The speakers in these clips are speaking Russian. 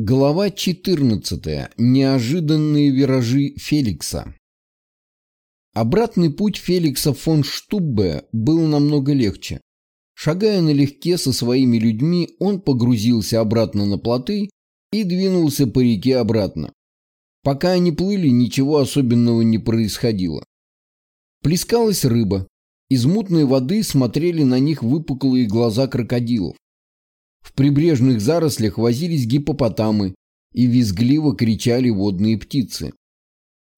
Глава 14. Неожиданные виражи Феликса. Обратный путь Феликса фон Штуббе был намного легче. Шагая налегке со своими людьми, он погрузился обратно на плоты и двинулся по реке обратно. Пока они плыли, ничего особенного не происходило. Плескалась рыба. Из мутной воды смотрели на них выпуклые глаза крокодилов. В прибрежных зарослях возились гипопотамы и визгливо кричали водные птицы.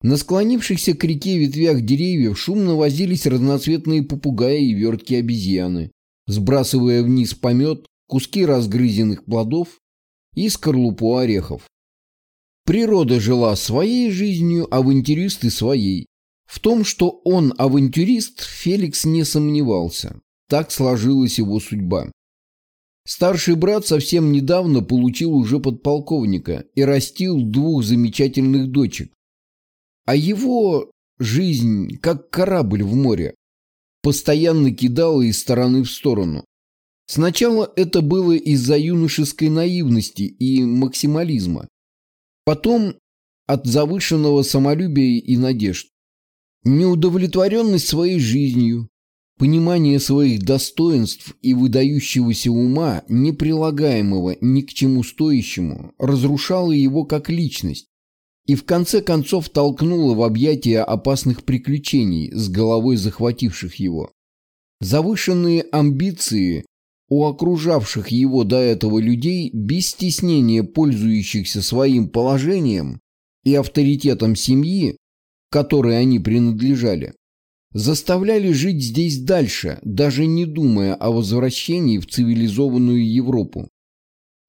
На склонившихся к реке ветвях деревьев шумно возились разноцветные попугаи и верткие обезьяны, сбрасывая вниз помет, куски разгрызенных плодов и скорлупу орехов. Природа жила своей жизнью, авантюристы своей. В том, что он авантюрист, Феликс не сомневался. Так сложилась его судьба. Старший брат совсем недавно получил уже подполковника и растил двух замечательных дочек. А его жизнь, как корабль в море, постоянно кидала из стороны в сторону. Сначала это было из-за юношеской наивности и максимализма. Потом от завышенного самолюбия и надежд. Неудовлетворенность своей жизнью, Понимание своих достоинств и выдающегося ума, не прилагаемого ни к чему стоящему, разрушало его как личность и в конце концов толкнуло в объятия опасных приключений с головой захвативших его. Завышенные амбиции у окружавших его до этого людей, без стеснения пользующихся своим положением и авторитетом семьи, которой они принадлежали, заставляли жить здесь дальше, даже не думая о возвращении в цивилизованную Европу.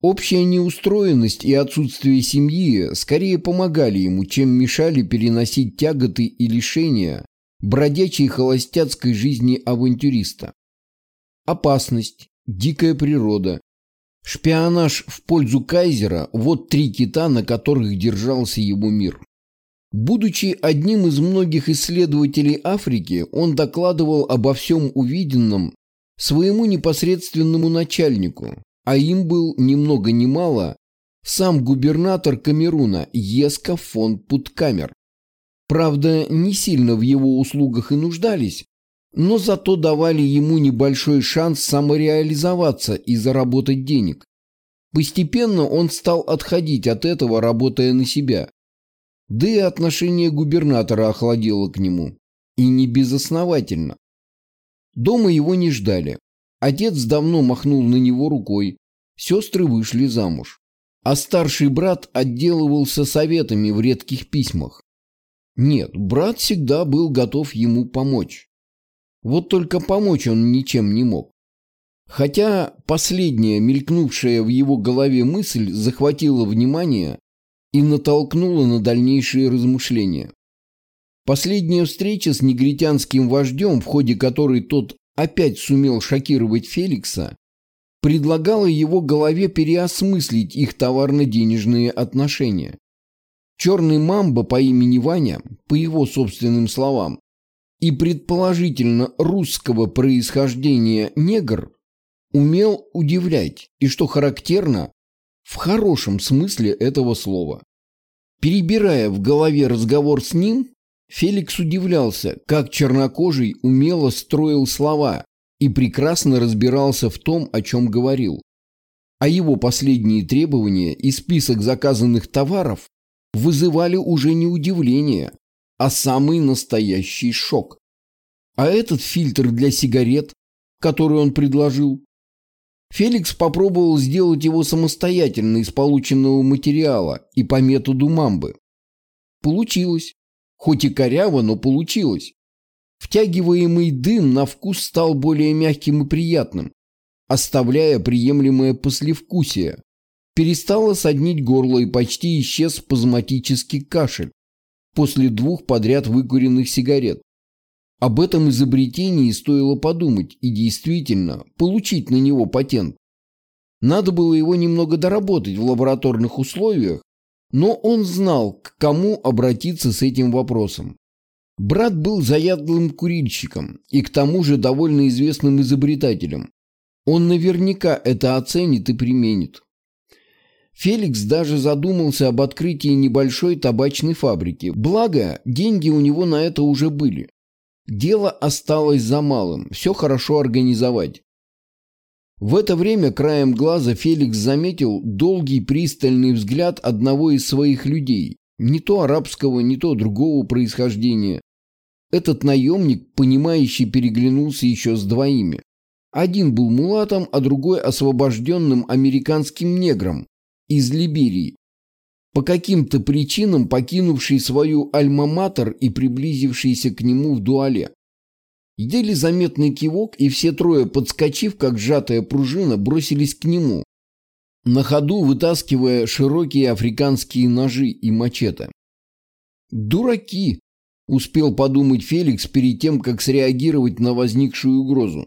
Общая неустроенность и отсутствие семьи скорее помогали ему, чем мешали переносить тяготы и лишения бродячей холостяцкой жизни авантюриста. Опасность, дикая природа, шпионаж в пользу кайзера – вот три кита, на которых держался его мир. Будучи одним из многих исследователей Африки, он докладывал обо всем увиденном своему непосредственному начальнику, а им был ни много ни мало сам губернатор Камеруна Еска фон Путкамер. Правда, не сильно в его услугах и нуждались, но зато давали ему небольшой шанс самореализоваться и заработать денег. Постепенно он стал отходить от этого, работая на себя. Да и отношение губернатора охладило к нему. И не безосновательно. Дома его не ждали. Отец давно махнул на него рукой. Сестры вышли замуж. А старший брат отделывался советами в редких письмах. Нет, брат всегда был готов ему помочь. Вот только помочь он ничем не мог. Хотя последняя мелькнувшая в его голове мысль захватила внимание и натолкнуло на дальнейшие размышления. Последняя встреча с негритянским вождем, в ходе которой тот опять сумел шокировать Феликса, предлагала его голове переосмыслить их товарно-денежные отношения. Черный мамба по имени Ваня, по его собственным словам, и предположительно русского происхождения негр, умел удивлять и, что характерно, в хорошем смысле этого слова. Перебирая в голове разговор с ним, Феликс удивлялся, как чернокожий умело строил слова и прекрасно разбирался в том, о чем говорил. А его последние требования и список заказанных товаров вызывали уже не удивление, а самый настоящий шок. А этот фильтр для сигарет, который он предложил, Феликс попробовал сделать его самостоятельно из полученного материала и по методу мамбы. Получилось. Хоть и коряво, но получилось. Втягиваемый дым на вкус стал более мягким и приятным, оставляя приемлемое послевкусие. Перестало соднить горло и почти исчез спазматический кашель после двух подряд выкуренных сигарет. Об этом изобретении стоило подумать и действительно получить на него патент. Надо было его немного доработать в лабораторных условиях, но он знал, к кому обратиться с этим вопросом. Брат был заядлым курильщиком и к тому же довольно известным изобретателем. Он наверняка это оценит и применит. Феликс даже задумался об открытии небольшой табачной фабрики. Благо, деньги у него на это уже были. Дело осталось за малым. Все хорошо организовать. В это время краем глаза Феликс заметил долгий пристальный взгляд одного из своих людей, не то арабского, не то другого происхождения. Этот наемник, понимающий, переглянулся еще с двоими. Один был мулатом, а другой освобожденным американским негром из Либерии, по каким-то причинам покинувший свою альма-матер и приблизившийся к нему в дуале. Еле заметный кивок, и все трое, подскочив, как сжатая пружина, бросились к нему, на ходу вытаскивая широкие африканские ножи и мачете. «Дураки!» – успел подумать Феликс перед тем, как среагировать на возникшую угрозу.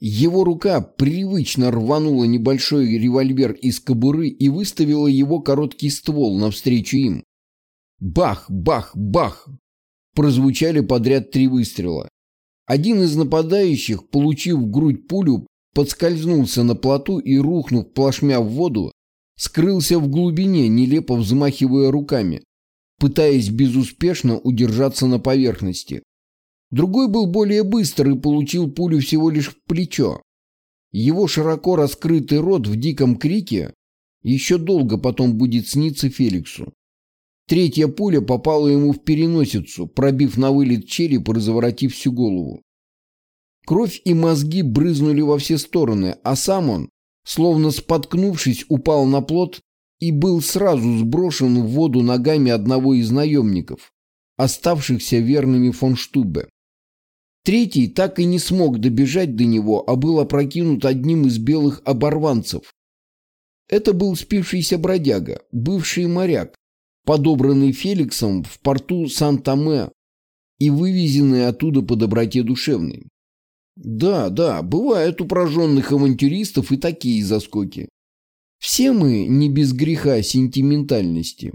Его рука привычно рванула небольшой револьвер из кобуры и выставила его короткий ствол навстречу им. Бах, бах, бах! Прозвучали подряд три выстрела. Один из нападающих, получив в грудь пулю, подскользнулся на плоту и, рухнув плашмя в воду, скрылся в глубине, нелепо взмахивая руками, пытаясь безуспешно удержаться на поверхности. Другой был более быстр и получил пулю всего лишь в плечо. Его широко раскрытый рот в диком крике еще долго потом будет сниться Феликсу. Третья пуля попала ему в переносицу, пробив на вылет череп и разворотив всю голову. Кровь и мозги брызнули во все стороны, а сам он, словно споткнувшись, упал на плот и был сразу сброшен в воду ногами одного из наемников, оставшихся верными фон Штубе. Третий так и не смог добежать до него, а был опрокинут одним из белых оборванцев. Это был спившийся бродяга, бывший моряк, подобранный Феликсом в порту Сан-Томе и вывезенный оттуда по доброте душевной. Да, да, бывают у прожженных авантюристов и такие заскоки. Все мы не без греха сентиментальности.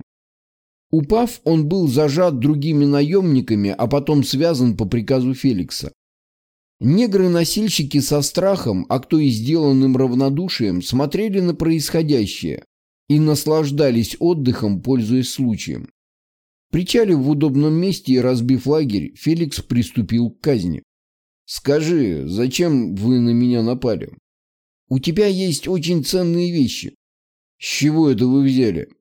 Упав, он был зажат другими наемниками, а потом связан по приказу Феликса. Негры-носильщики со страхом, а кто и сделанным равнодушием, смотрели на происходящее и наслаждались отдыхом, пользуясь случаем. Причалив в удобном месте и разбив лагерь, Феликс приступил к казни. «Скажи, зачем вы на меня напали?» «У тебя есть очень ценные вещи». «С чего это вы взяли?»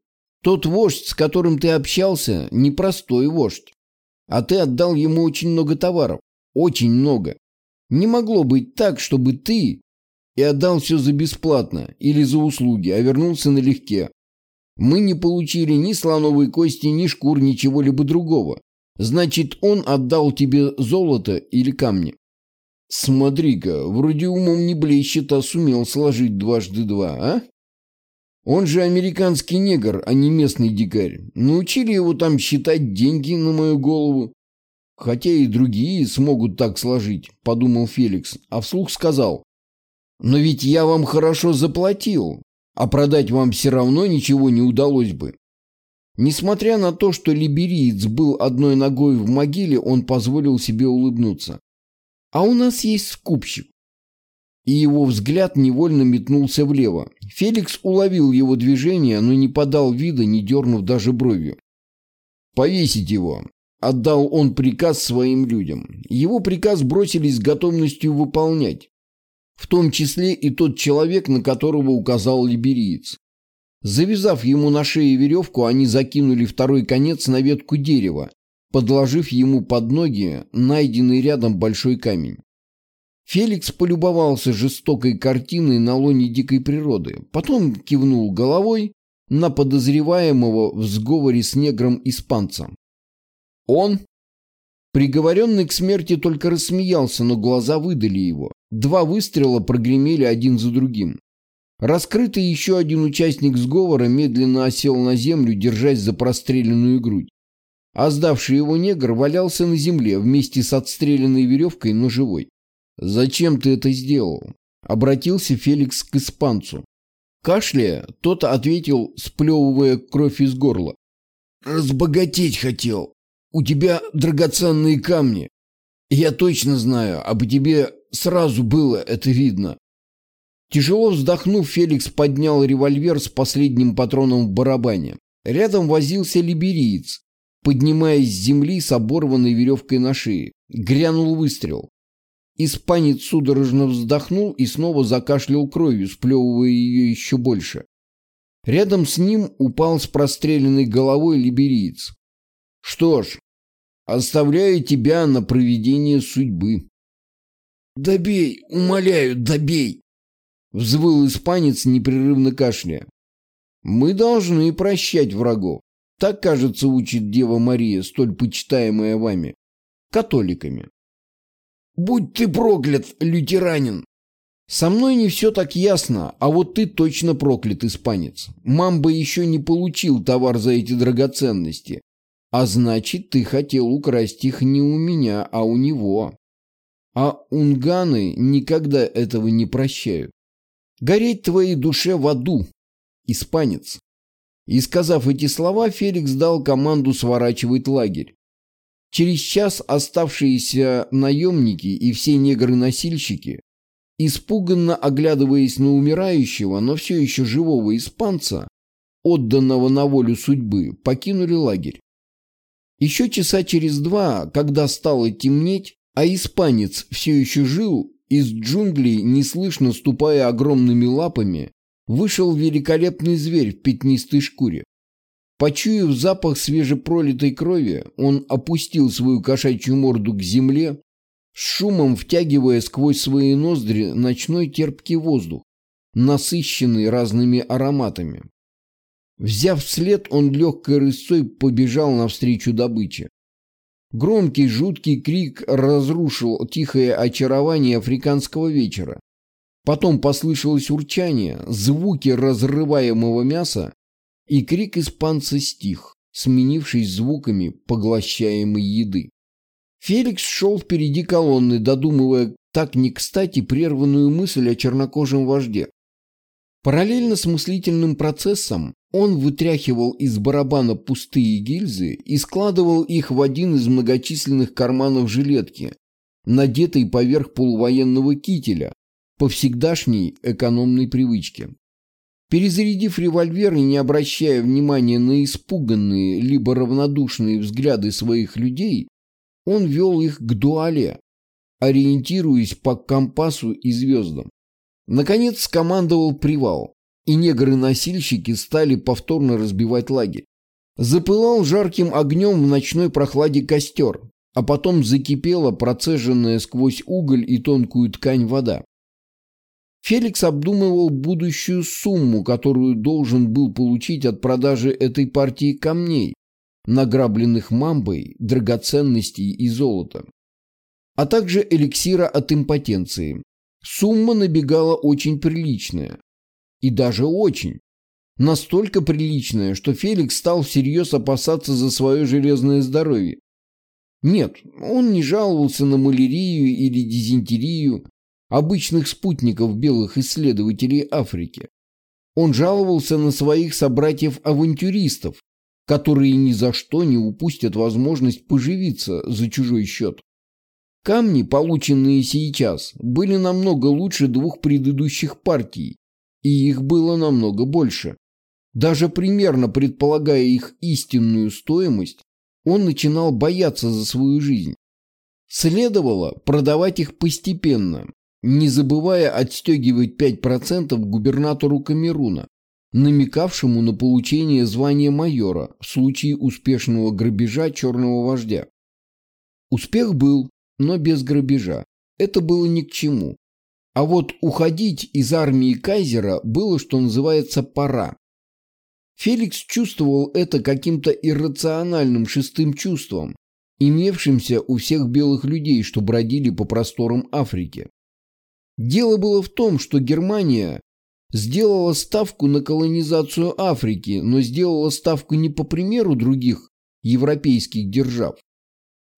Тот вождь, с которым ты общался, непростой вождь. А ты отдал ему очень много товаров. Очень много. Не могло быть так, чтобы ты и отдал все за бесплатно или за услуги, а вернулся налегке. Мы не получили ни слоновой кости, ни шкур, ничего-либо другого. Значит, он отдал тебе золото или камни. Смотри-ка, вроде умом не блещет, а сумел сложить дважды два, а? Он же американский негр, а не местный дикарь. Научили его там считать деньги на мою голову. Хотя и другие смогут так сложить, подумал Феликс, а вслух сказал. Но ведь я вам хорошо заплатил, а продать вам все равно ничего не удалось бы. Несмотря на то, что либериец был одной ногой в могиле, он позволил себе улыбнуться. А у нас есть скупщик и его взгляд невольно метнулся влево. Феликс уловил его движение, но не подал вида, не дернув даже бровью. «Повесить его!» – отдал он приказ своим людям. Его приказ бросились с готовностью выполнять, в том числе и тот человек, на которого указал либериец. Завязав ему на шее веревку, они закинули второй конец на ветку дерева, подложив ему под ноги найденный рядом большой камень. Феликс полюбовался жестокой картиной на лоне дикой природы, потом кивнул головой на подозреваемого в сговоре с негром-испанцем. Он, приговоренный к смерти, только рассмеялся, но глаза выдали его. Два выстрела прогремели один за другим. Раскрытый еще один участник сговора медленно осел на землю, держась за простреленную грудь. А сдавший его негр валялся на земле вместе с отстрелянной веревкой, но живой. «Зачем ты это сделал?» — обратился Феликс к испанцу. Кашляя, тот ответил, сплевывая кровь из горла. «Разбогатеть хотел. У тебя драгоценные камни. Я точно знаю, по тебе сразу было это видно». Тяжело вздохнув, Феликс поднял револьвер с последним патроном в барабане. Рядом возился либериец, поднимаясь с земли с оборванной веревкой на шее. Грянул выстрел. Испанец судорожно вздохнул и снова закашлял кровью, сплевывая ее еще больше. Рядом с ним упал с простреленной головой либериец. «Что ж, оставляю тебя на проведение судьбы». «Добей, умоляю, добей!» Взвыл испанец, непрерывно кашляя. «Мы должны прощать врагов. Так, кажется, учит Дева Мария, столь почитаемая вами, католиками». «Будь ты проклят, лютеранин!» «Со мной не все так ясно, а вот ты точно проклят, испанец. Мамба еще не получил товар за эти драгоценности. А значит, ты хотел украсть их не у меня, а у него. А унганы никогда этого не прощают. Гореть твоей душе в аду, испанец. И сказав эти слова, Феликс дал команду сворачивать лагерь. Через час оставшиеся наемники и все негры-носильщики, испуганно оглядываясь на умирающего, но все еще живого испанца, отданного на волю судьбы, покинули лагерь. Еще часа через два, когда стало темнеть, а испанец все еще жил, из джунглей, неслышно ступая огромными лапами, вышел великолепный зверь в пятнистой шкуре. Почуяв запах свежепролитой крови, он опустил свою кошачью морду к земле, с шумом втягивая сквозь свои ноздри ночной терпкий воздух, насыщенный разными ароматами. Взяв след, он легкой рысцой побежал навстречу добыче. Громкий жуткий крик разрушил тихое очарование африканского вечера. Потом послышалось урчание, звуки разрываемого мяса, и крик испанца стих, сменившись звуками поглощаемой еды. Феликс шел впереди колонны, додумывая так не кстати прерванную мысль о чернокожем вожде. Параллельно с мыслительным процессом он вытряхивал из барабана пустые гильзы и складывал их в один из многочисленных карманов жилетки, надетой поверх полувоенного кителя, по всегдашней экономной привычке. Перезарядив револьвер и не обращая внимания на испуганные либо равнодушные взгляды своих людей, он вел их к дуале, ориентируясь по компасу и звездам. Наконец скомандовал привал и негры-носильщики стали повторно разбивать лагерь. Запылал жарким огнем в ночной прохладе костер, а потом закипела процеженная сквозь уголь и тонкую ткань вода. Феликс обдумывал будущую сумму, которую должен был получить от продажи этой партии камней, награбленных мамбой, драгоценностей и золота, а также эликсира от импотенции. Сумма набегала очень приличная, и даже очень. Настолько приличное, что Феликс стал всерьез опасаться за свое железное здоровье. Нет, он не жаловался на малярию или дизентерию, обычных спутников белых исследователей Африки. Он жаловался на своих собратьев-авантюристов, которые ни за что не упустят возможность поживиться за чужой счет. Камни, полученные сейчас, были намного лучше двух предыдущих партий, и их было намного больше. Даже примерно предполагая их истинную стоимость, он начинал бояться за свою жизнь. Следовало продавать их постепенно, не забывая отстегивать 5% губернатору Камеруна, намекавшему на получение звания майора в случае успешного грабежа черного вождя. Успех был, но без грабежа. Это было ни к чему. А вот уходить из армии кайзера было, что называется, пора. Феликс чувствовал это каким-то иррациональным шестым чувством, имевшимся у всех белых людей, что бродили по просторам Африки. Дело было в том, что Германия сделала ставку на колонизацию Африки, но сделала ставку не по примеру других европейских держав,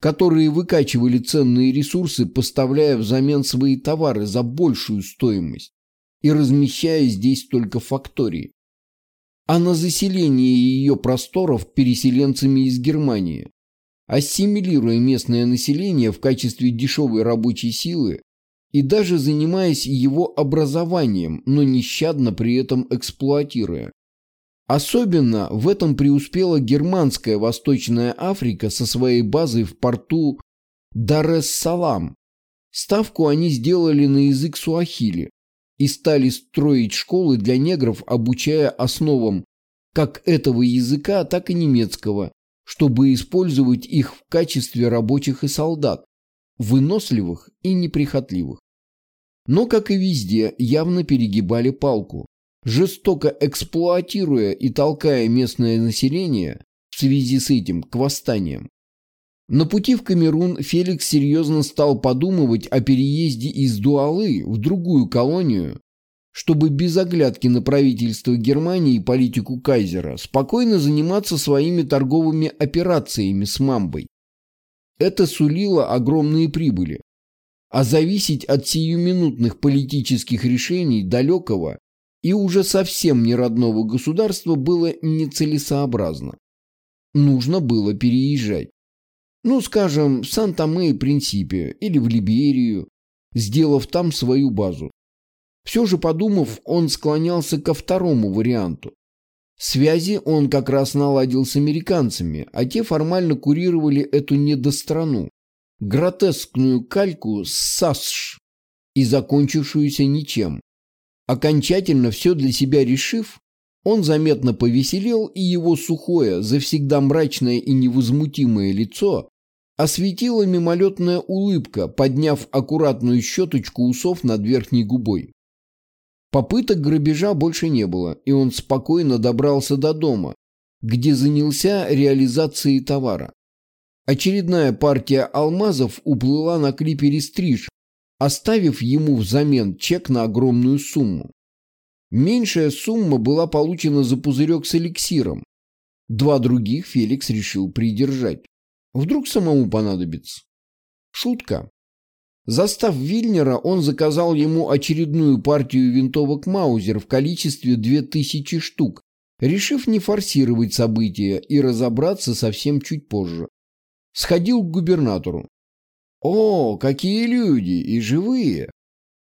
которые выкачивали ценные ресурсы, поставляя взамен свои товары за большую стоимость и размещая здесь только фактории, а на заселение ее просторов переселенцами из Германии, ассимилируя местное население в качестве дешевой рабочей силы и даже занимаясь его образованием, но нещадно при этом эксплуатируя. Особенно в этом преуспела германская Восточная Африка со своей базой в порту Дар-эс-Салам. Ставку они сделали на язык суахили и стали строить школы для негров, обучая основам как этого языка, так и немецкого, чтобы использовать их в качестве рабочих и солдат, выносливых и неприхотливых. Но, как и везде, явно перегибали палку, жестоко эксплуатируя и толкая местное население в связи с этим к восстаниям. На пути в Камерун Феликс серьезно стал подумывать о переезде из Дуалы в другую колонию, чтобы без оглядки на правительство Германии и политику Кайзера спокойно заниматься своими торговыми операциями с Мамбой. Это сулило огромные прибыли, а зависеть от сиюминутных политических решений далекого и уже совсем не родного государства было нецелесообразно. Нужно было переезжать. Ну, скажем, в Санта-Мэ и Принципе или в Либерию, сделав там свою базу. Все же подумав, он склонялся ко второму варианту. Связи он как раз наладил с американцами, а те формально курировали эту недострану, гротескную кальку с САСШ и закончившуюся ничем. Окончательно все для себя решив, он заметно повеселел, и его сухое, завсегда мрачное и невозмутимое лицо осветила мимолетная улыбка, подняв аккуратную щеточку усов над верхней губой. Попыток грабежа больше не было, и он спокойно добрался до дома, где занялся реализацией товара. Очередная партия алмазов уплыла на клипере «Стриж», оставив ему взамен чек на огромную сумму. Меньшая сумма была получена за пузырек с эликсиром. Два других Феликс решил придержать. Вдруг самому понадобится. Шутка. Застав Вильнера, он заказал ему очередную партию винтовок Маузер в количестве 2000 штук, решив не форсировать события и разобраться совсем чуть позже. Сходил к губернатору. «О, какие люди! И живые!»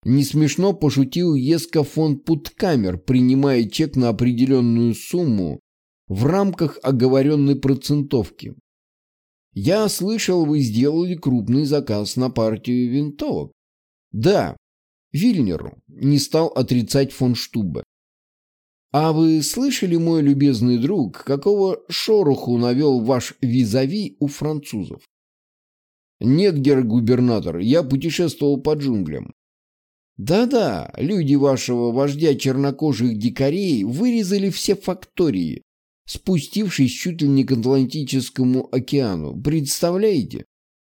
Не смешно пошутил Еско фон Путкамер, принимая чек на определенную сумму в рамках оговоренной процентовки. Я слышал, вы сделали крупный заказ на партию винтовок. Да, Вильнеру, не стал отрицать фон Штубе. А вы слышали, мой любезный друг, какого шороху навел ваш визави у французов? Нет, губернатор, я путешествовал по джунглям. Да-да, люди вашего вождя чернокожих дикарей вырезали все фактории, спустившись чуть ли не к Атлантическому океану. Представляете?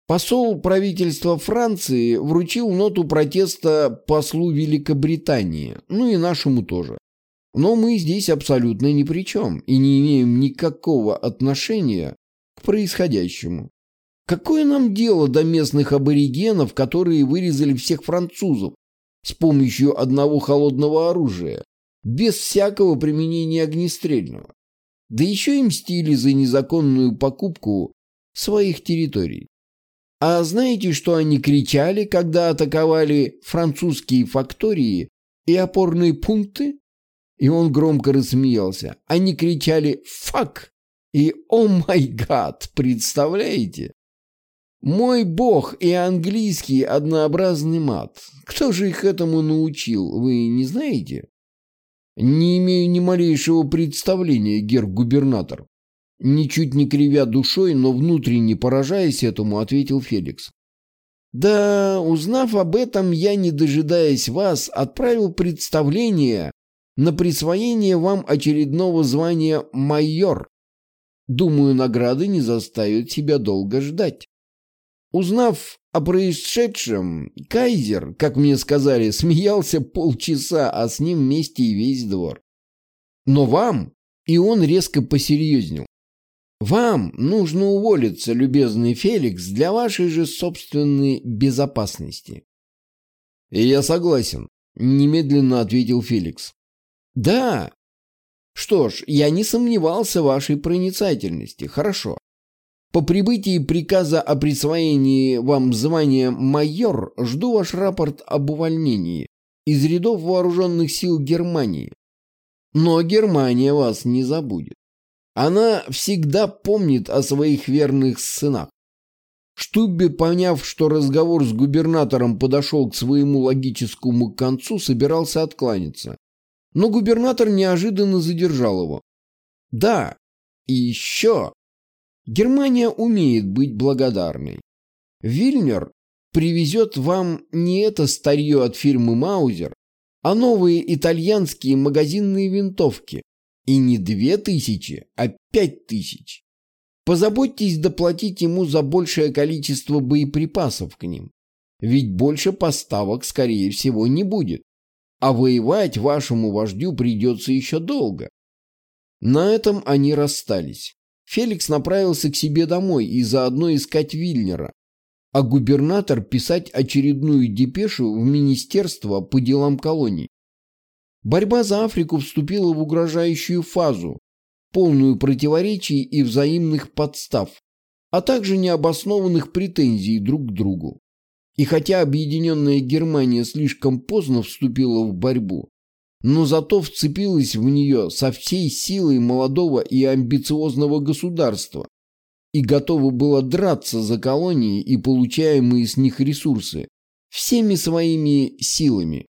Посол правительства Франции вручил ноту протеста послу Великобритании, ну и нашему тоже. Но мы здесь абсолютно ни при чем и не имеем никакого отношения к происходящему. Какое нам дело до местных аборигенов, которые вырезали всех французов с помощью одного холодного оружия, без всякого применения огнестрельного? Да еще и мстили за незаконную покупку своих территорий. А знаете, что они кричали, когда атаковали французские фактории и опорные пункты? И он громко рассмеялся. Они кричали «фак» и «о май гад», представляете? Мой бог и английский однообразный мат. Кто же их этому научил, вы не знаете? «Не имею ни малейшего представления, герб-губернатор». Ничуть не кривя душой, но внутренне поражаясь этому, ответил Феликс. «Да, узнав об этом, я, не дожидаясь вас, отправил представление на присвоение вам очередного звания майор. Думаю, награды не заставят себя долго ждать». Узнав о происшедшем, Кайзер, как мне сказали, смеялся полчаса, а с ним вместе и весь двор. Но вам, и он резко посерьезнел, вам нужно уволиться, любезный Феликс, для вашей же собственной безопасности. И я согласен, немедленно ответил Феликс. Да. Что ж, я не сомневался в вашей проницательности. Хорошо. По прибытии приказа о присвоении вам звания майор жду ваш рапорт об увольнении из рядов вооруженных сил Германии. Но Германия вас не забудет. Она всегда помнит о своих верных сынах. Штубби, поняв, что разговор с губернатором подошел к своему логическому концу, собирался откланяться. Но губернатор неожиданно задержал его. «Да, и еще. Германия умеет быть благодарной. Вильнер привезет вам не это старье от фирмы Маузер, а новые итальянские магазинные винтовки, и не две тысячи, а пять тысяч. Позаботьтесь доплатить ему за большее количество боеприпасов к ним. Ведь больше поставок, скорее всего, не будет. А воевать вашему вождю придется еще долго. На этом они расстались. Феликс направился к себе домой и заодно искать Вильнера, а губернатор писать очередную депешу в Министерство по делам колоний. Борьба за Африку вступила в угрожающую фазу, полную противоречий и взаимных подстав, а также необоснованных претензий друг к другу. И хотя объединенная Германия слишком поздно вступила в борьбу, но зато вцепилась в нее со всей силой молодого и амбициозного государства и готова была драться за колонии и получаемые с них ресурсы всеми своими силами,